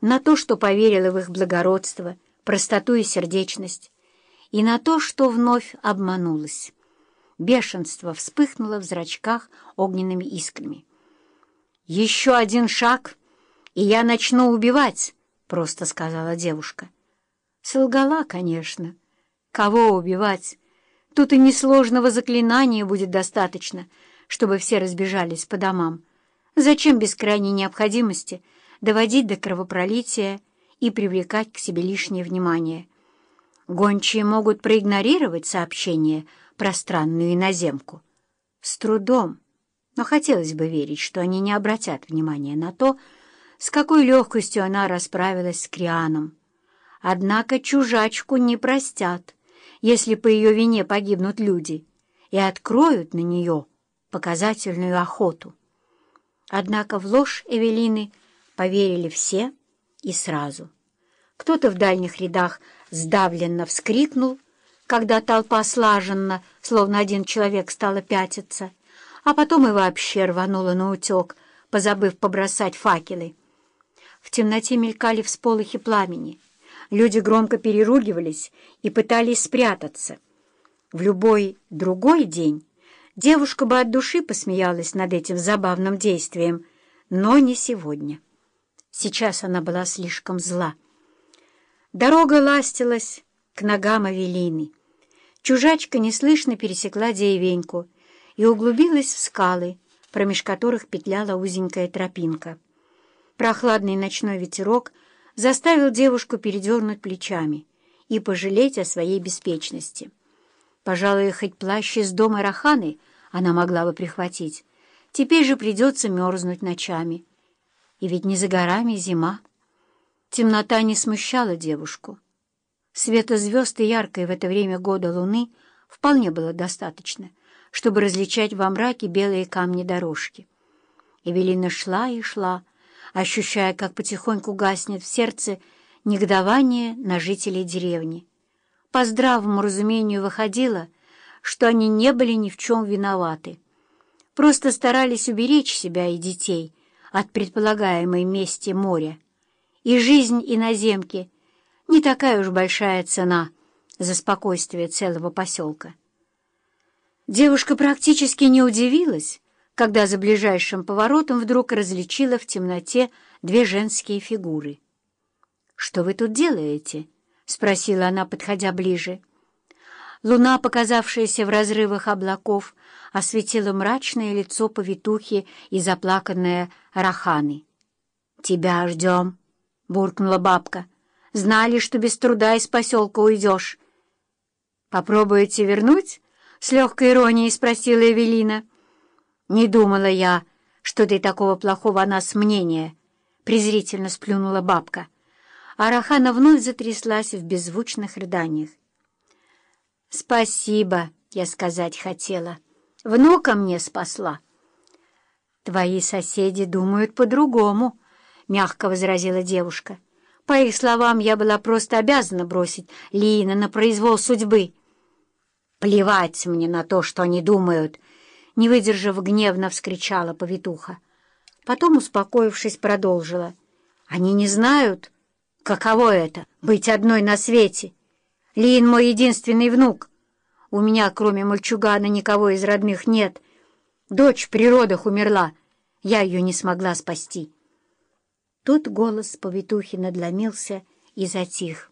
на то, что поверила в их благородство, простоту и сердечность, и на то, что вновь обманулась. Бешенство вспыхнуло в зрачках огненными искрами. «Еще один шаг, и я начну убивать», — просто сказала девушка. Солгала, конечно. Кого убивать? Тут и несложного заклинания будет достаточно, чтобы все разбежались по домам. Зачем без крайней необходимости доводить до кровопролития и привлекать к себе лишнее внимание? Гончие могут проигнорировать сообщение про странную иноземку. С трудом, но хотелось бы верить, что они не обратят внимания на то, с какой легкостью она расправилась с Крианом. Однако чужачку не простят, если по ее вине погибнут люди, и откроют на нее показательную охоту. Однако в ложь Эвелины поверили все и сразу. Кто-то в дальних рядах сдавленно вскрикнул, когда толпа слаженно, словно один человек, стала пятиться, а потом и вообще рванула на утек, позабыв побросать факелы. В темноте мелькали всполохи пламени. Люди громко переругивались и пытались спрятаться. В любой другой день девушка бы от души посмеялась над этим забавным действием, но не сегодня. Сейчас она была слишком зла. Дорога ластилась к ногам Авелины. Чужачка неслышно пересекла деревеньку и углубилась в скалы, промеж которых петляла узенькая тропинка. Прохладный ночной ветерок заставил девушку передернуть плечами и пожалеть о своей беспечности. Пожалуй, хоть плащ из дома Раханы она могла бы прихватить. Теперь же придется мерзнуть ночами. И ведь не за горами зима. Темнота не смущала девушку. Света звезд и яркой в это время года луны вполне было достаточно, чтобы различать во мраке белые камни дорожки. Эвелина шла и шла, ощущая, как потихоньку гаснет в сердце негодование на жителей деревни. По здравому разумению выходило, что они не были ни в чем виноваты. Просто старались уберечь себя и детей от предполагаемой мести моря и жизнь иноземки — не такая уж большая цена за спокойствие целого поселка. Девушка практически не удивилась, когда за ближайшим поворотом вдруг различила в темноте две женские фигуры. «Что вы тут делаете?» — спросила она, подходя ближе. Луна, показавшаяся в разрывах облаков, осветила мрачное лицо повитухи и заплаканное Раханы. «Тебя ждем!» — буркнула бабка. «Знали, что без труда из поселка уйдешь». «Попробуете вернуть?» — с легкой иронией спросила Эвелина. «Не думала я, что ты такого плохого о нас мнения», — презрительно сплюнула бабка. Арахана вновь затряслась в беззвучных рыданиях. «Спасибо», — я сказать хотела. «Внука мне спасла». «Твои соседи думают по-другому», — мягко возразила девушка. «По их словам, я была просто обязана бросить Лина на произвол судьбы». «Плевать мне на то, что они думают», — не выдержав гневно вскричала повитуха. Потом, успокоившись, продолжила. «Они не знают, каково это — быть одной на свете. Лин мой единственный внук. У меня, кроме мальчугана, никого из родных нет. Дочь при родах умерла. Я ее не смогла спасти». Тут голос повитухи надломился и затих.